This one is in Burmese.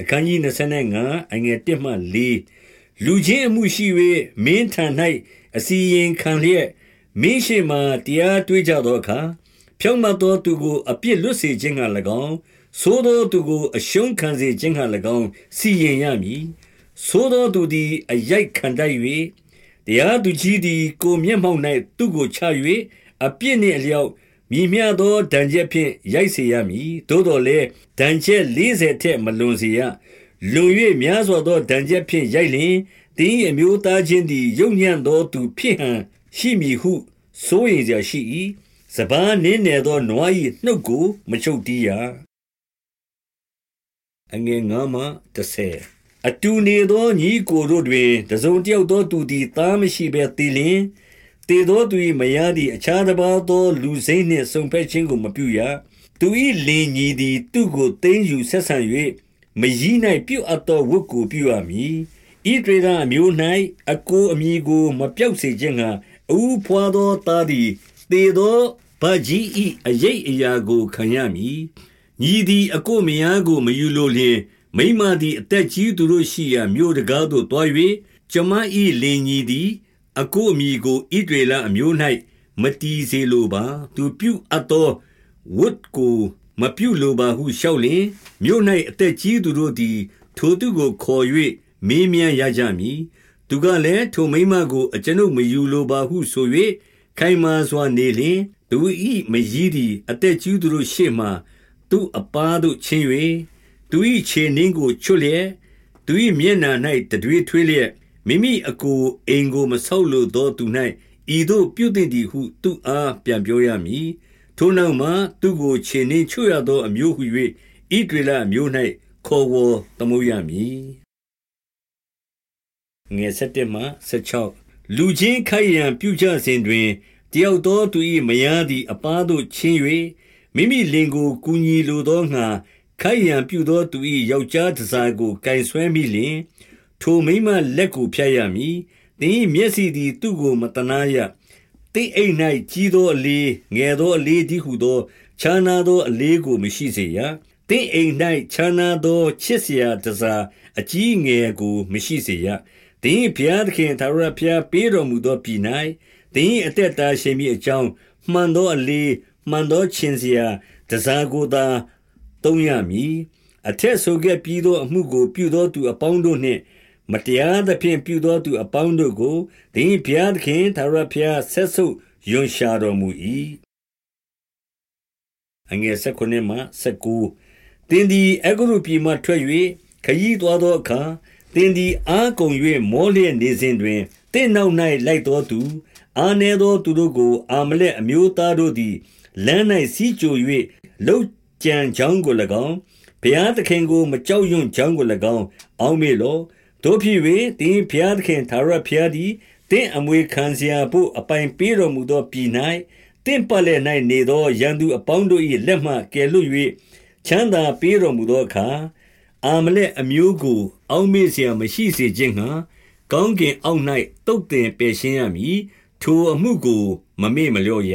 အခန်းကြီး25အငယ်1မှ4လူချင်းအမှုရှိ၍မင်းထံ၌အစီရင်ခံလျက်မင်းရှိမှတရားတွေးကြသောအခါဖြောင့်မတ်သောသူကိုအပြစ်လွတ်စေခြင်းက၎င်းသို့သောသူကိုအရှုံးခံစေခြင်းက၎င်းစီရင်ရမည်သို့သောသူသည်အရိုက်ခံတတ်၍တရားသူကြီးသည်ကိုမျက်မှောက်၌သူ့ကိုချ၍အပြစ်နှင့်အလျောက် မြည်မြသောဒဏ်ချက်ဖြင့်ရိုက်စေရမည်သို့တော်လည်းဒဏ်ချက်40ထက်မလွန်စေရလွန်၍များစွာသောဒဏ်ချက်ဖြင့်ရိုက်လျင်တင်းအမျိုးသားချင်းသည်ယုံညံ့သောသူဖြစ်ဟန်ရှိမည်ဟုစိုးရိမ်စရာရှိ၏စပားနင်းနယ်သောနွား၏နှုတ်ကိုမချုပ်တီးရအငယ်ငါမှ30အတူနေသောညီကိုတို့တွင်တစုံတယောက်သောသူသည်သားမရှိဘဲတည်လျင် တေသောသူ၏မယားသည်အခြားတစ်ပါးသော လူစိမ့်နှင့်ဆုံဖက်ခြင်းကိုမပြုရသူ၏လင်ညီသည် သူ့ကိုသိမ်းယူဆက်ဆံ၍မยี၌ပြုတ်အပ်သောဝတ်ကိုပြုရမည်ဣဒရေလအမျိုး၌အကိုအမိကို မပြောက်စေခြင်းငှာအူဖွာသောသားသည်တေသောဗကြီး၏အရေးအရာကိုခံရမည်ညီသည်အကိုမယားကို မယူလိုလျင်မိမသည်အသက်ကြီးသူတို့ရှိရာမြို့တကားသို့တွား၍ကျမ၏လင်ညီသည် အကိုအမိကိုဣဒရေလအမျိုး၌မတီးစေလိုပါ သူပြုအပ်သော ဝတ်ကိုမပြုလိုပါဟုလျှောက်လင် မြို့၌အသက်ကြီးသူတို့သည် ထိုသူကိုခေါ်၍မေးမြန်းရကြမည် သူကလည်း ထိုမိမကို အကျွန်ုပ်မယူလိုပါဟုဆို၍ခိုင်မာစွာနေလျင် သူ၏မยีသည် အသက်ကြီးသူတို့ရှေ့မှသူ့အပားသို့ ချင်း၍သူ၏ခြေနှင်းကို ချွတ်လျက် သူ၏မျက်နှာ၌တတွေးထွေးလျက် မိမိအကိုအိမ်ကို မဆောက်လိုသောသူ၌ဤသို့ပြုသင့်သည်ဟု သူ့အား ပြန်ပြောရမည် ထိုနောက်မှ သူ့ကို ခြေနှင်းချွတ်ရသော အမျိုးဟု၍ဣဒရလအမျိုး၌ခေါ်ဝေါ်သမုတ်ရမည်ငယ်7မှ16လူချင်းခိုက်ရန်ပြုကြစဉ်တွင် တယောက်သောသူ၏မယားသည် အပားသို့ ချင်း၍မိမိလင်ကို ကူညီလိုသောငှာခိုက်ရန်ပြုသောသူ၏ယောက်ျားတစားကိုကင်ဆွဲမိလျင် ထိုမိန်းမလက်ကို ဖြတ်ရမည်။သင်၏မျက်စိသည် သူ့ကို မသနားရ။သင့်အိတ်၌ကြီးသောအလေး၊ငယ်သောအလေးတည်းဟူသော ခြားနားသော အလေးကို မရှိစေရ။သင့်အိမ်၌ခြားနားသော ချစ်စရာတန်ဆာ အကြီးအငယ်ကို မရှိစေရ။သင်၏ဘုရားသခင် ထာဝရဘုရားပေးတော်မူသော ပြည်၌သင်၏အသက်တာရှည်မည်အကြောင်း၊မှန်သောအလေး၊မှန်သောခြင်စရာတန်ဆာကိုသာ သုံးရမည်။အထက်ဆိုခဲ့ပြီးသော အမှုကို ပြုသောသူအပေါင်းတို့နှင့် မတရားသဖြင့်ပြုသောသူအပေါင်းတို့ကိုသင်ဘုရားသခင်သာရဘုရားဆက်ဆုပ်ယွန်ရှာတော်မူ၏အငယ်၁၉မှ၁၉သင်သည်အဂရုပြည်မှထွက်၍ခရီးသွားသောအခါသင်သည်အားကုန်၍မောလျက်နေစဉ်တွင်သင်နောက်၌လိုက်သောသူ အာနေသောသူတို့ကို အာမလက်အမျိုးသားတို့သည်လမ်း၌စီးကြို၍လှုပ်ကြံချောင်းကို၎င်းဘုရားသခင်ကို မကြောက်ရွံ့ချောင်းကို၎င်းအောင်းမေလော တို့ဖြစ်၍တင်းဘုရားသခင်သာရဘုရားသည်တင်းအမွေခံစရာဖို့အပိုင်ပေးတော်မူသောပြည်၌တင်းပတ်လည်၌နေသောရန်သူအပေါင်းတို့၏လက်မှကယ်လွတ်၍ချမ်းသာပေးတော်မူသောအခါအာမလက်အမျိုးကို အောက်မေ့စရာမရှိစေခြင်းငှာကောင်းကင်အောက်၌တုတ်တင်ပယ်ရှင်းရမည်ထိုအမှုကို မမေ့မလျော့ရ